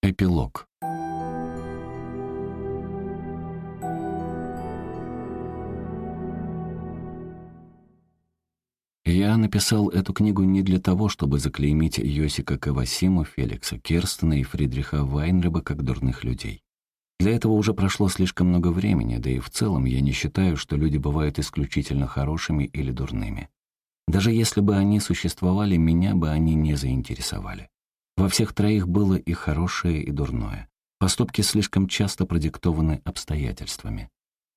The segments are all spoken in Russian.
Эпилог. Я написал эту книгу не для того, чтобы заклеймить Йосика Кавасиму, Феликса Керстена и Фридриха Вайнреба как дурных людей. Для этого уже прошло слишком много времени, да и в целом я не считаю, что люди бывают исключительно хорошими или дурными. Даже если бы они существовали, меня бы они не заинтересовали. Во всех троих было и хорошее, и дурное. Поступки слишком часто продиктованы обстоятельствами.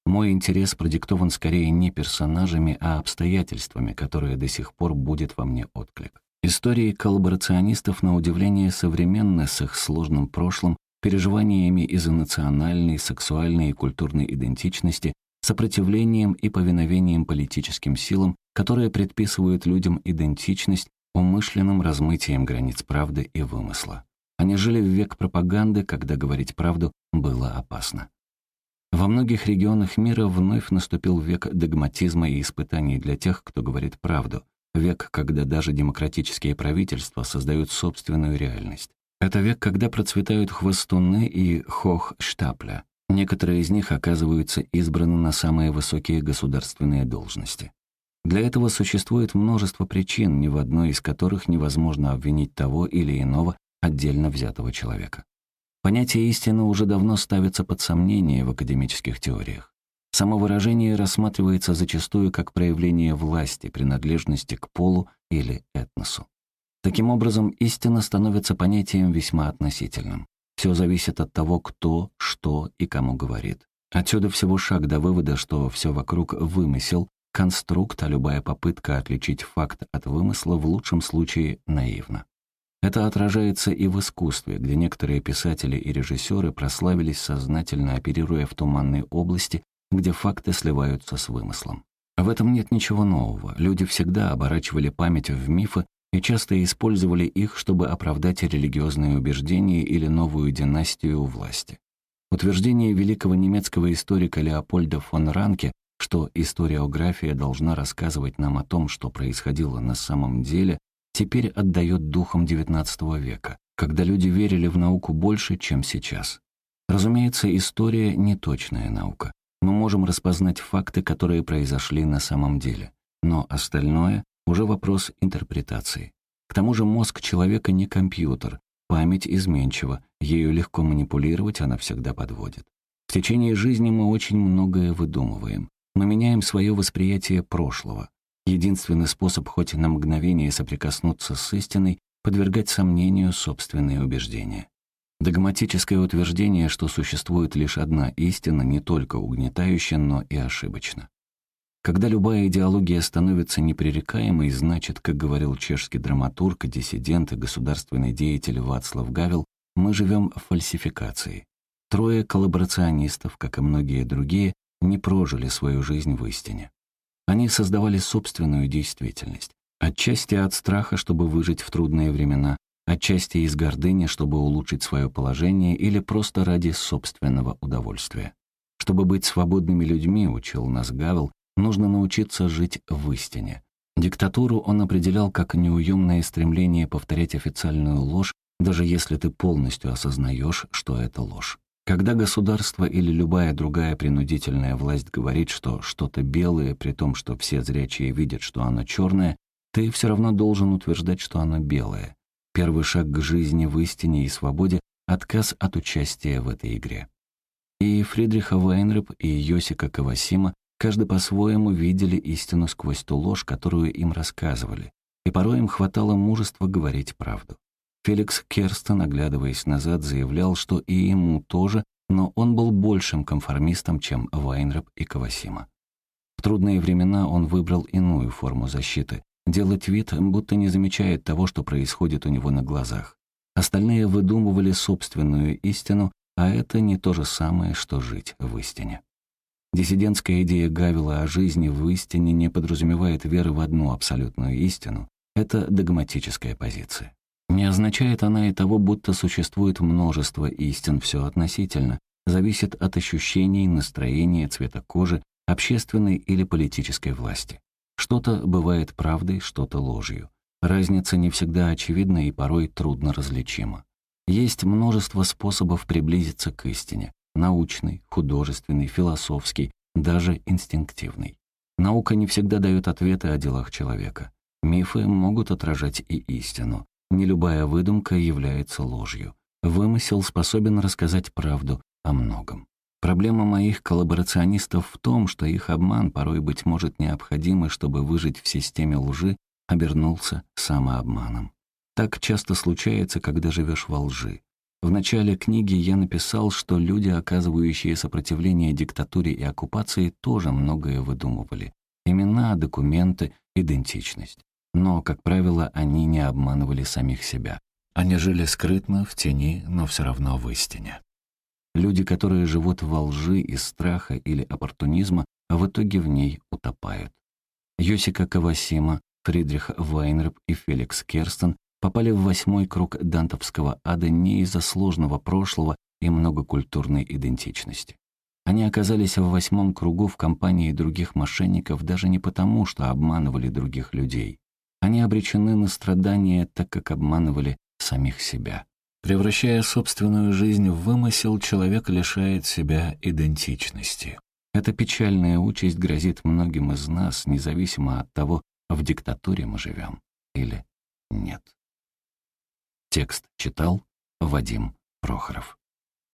Мой интерес продиктован скорее не персонажами, а обстоятельствами, которые до сих пор будет во мне отклик. Истории коллаборационистов, на удивление, современны с их сложным прошлым, переживаниями из-за национальной, сексуальной и культурной идентичности, сопротивлением и повиновением политическим силам, которые предписывают людям идентичность, умышленным размытием границ правды и вымысла. Они жили в век пропаганды, когда говорить правду было опасно. Во многих регионах мира вновь наступил век догматизма и испытаний для тех, кто говорит правду, век, когда даже демократические правительства создают собственную реальность. Это век, когда процветают хвостуны и хохштапля. Некоторые из них оказываются избраны на самые высокие государственные должности. Для этого существует множество причин, ни в одной из которых невозможно обвинить того или иного отдельно взятого человека. Понятие истины уже давно ставится под сомнение в академических теориях. Само выражение рассматривается зачастую как проявление власти, принадлежности к полу или этносу. Таким образом, истина становится понятием весьма относительным. Все зависит от того, кто, что и кому говорит. Отсюда всего шаг до вывода, что все вокруг вымысел, конструкт, а любая попытка отличить факт от вымысла в лучшем случае наивна. Это отражается и в искусстве, где некоторые писатели и режиссеры прославились сознательно оперируя в туманной области, где факты сливаются с вымыслом. В этом нет ничего нового. Люди всегда оборачивали память в мифы и часто использовали их, чтобы оправдать религиозные убеждения или новую династию власти. Утверждение великого немецкого историка Леопольда фон Ранке, что историография должна рассказывать нам о том, что происходило на самом деле, теперь отдает духом XIX века, когда люди верили в науку больше, чем сейчас. Разумеется, история — не точная наука. Мы можем распознать факты, которые произошли на самом деле. Но остальное — уже вопрос интерпретации. К тому же мозг человека не компьютер, память изменчива, ею легко манипулировать, она всегда подводит. В течение жизни мы очень многое выдумываем. Мы меняем свое восприятие прошлого. Единственный способ хоть на мгновение соприкоснуться с истиной — подвергать сомнению собственные убеждения. Догматическое утверждение, что существует лишь одна истина, не только угнетающе, но и ошибочно. Когда любая идеология становится непререкаемой, значит, как говорил чешский драматург, диссидент и государственный деятель Вацлав Гавел, мы живем в фальсификации. Трое коллаборационистов, как и многие другие, не прожили свою жизнь в истине. Они создавали собственную действительность. Отчасти от страха, чтобы выжить в трудные времена, отчасти из гордыни, чтобы улучшить свое положение или просто ради собственного удовольствия. Чтобы быть свободными людьми, учил нас Гавел, нужно научиться жить в истине. Диктатуру он определял как неуемное стремление повторять официальную ложь, даже если ты полностью осознаешь, что это ложь. Когда государство или любая другая принудительная власть говорит, что что-то белое, при том, что все зрячие видят, что оно черное, ты все равно должен утверждать, что оно белое. Первый шаг к жизни в истине и свободе — отказ от участия в этой игре. И Фридриха Вайнреп, и Йосика Кавасима каждый по-своему видели истину сквозь ту ложь, которую им рассказывали, и порой им хватало мужества говорить правду. Феликс Керстен, оглядываясь назад, заявлял, что и ему тоже, но он был большим конформистом, чем Вайнреп и Кавасима. В трудные времена он выбрал иную форму защиты — делать вид, будто не замечает того, что происходит у него на глазах. Остальные выдумывали собственную истину, а это не то же самое, что жить в истине. Диссидентская идея Гавила о жизни в истине не подразумевает веры в одну абсолютную истину. Это догматическая позиция. Не означает она и того, будто существует множество истин, все относительно, зависит от ощущений, настроения, цвета кожи, общественной или политической власти. Что-то бывает правдой, что-то ложью. Разница не всегда очевидна и порой трудно различима. Есть множество способов приблизиться к истине. Научный, художественный, философский, даже инстинктивный. Наука не всегда дает ответы о делах человека. Мифы могут отражать и истину. Не любая выдумка является ложью. Вымысел способен рассказать правду о многом. Проблема моих коллаборационистов в том, что их обман, порой, быть может, необходимый, чтобы выжить в системе лжи, обернулся самообманом. Так часто случается, когда живешь во лжи. В начале книги я написал, что люди, оказывающие сопротивление диктатуре и оккупации, тоже многое выдумывали. Имена, документы, идентичность. Но, как правило, они не обманывали самих себя. Они жили скрытно, в тени, но все равно в истине. Люди, которые живут во лжи из страха или оппортунизма, в итоге в ней утопают. Йосика Кавасима, Фридрих Вайнреб и Феликс Керстен попали в восьмой круг дантовского ада не из-за сложного прошлого и многокультурной идентичности. Они оказались в восьмом кругу в компании других мошенников даже не потому, что обманывали других людей. Они обречены на страдания, так как обманывали самих себя. Превращая собственную жизнь в вымысел, человек лишает себя идентичности. Эта печальная участь грозит многим из нас, независимо от того, в диктатуре мы живем или нет. Текст читал Вадим Прохоров.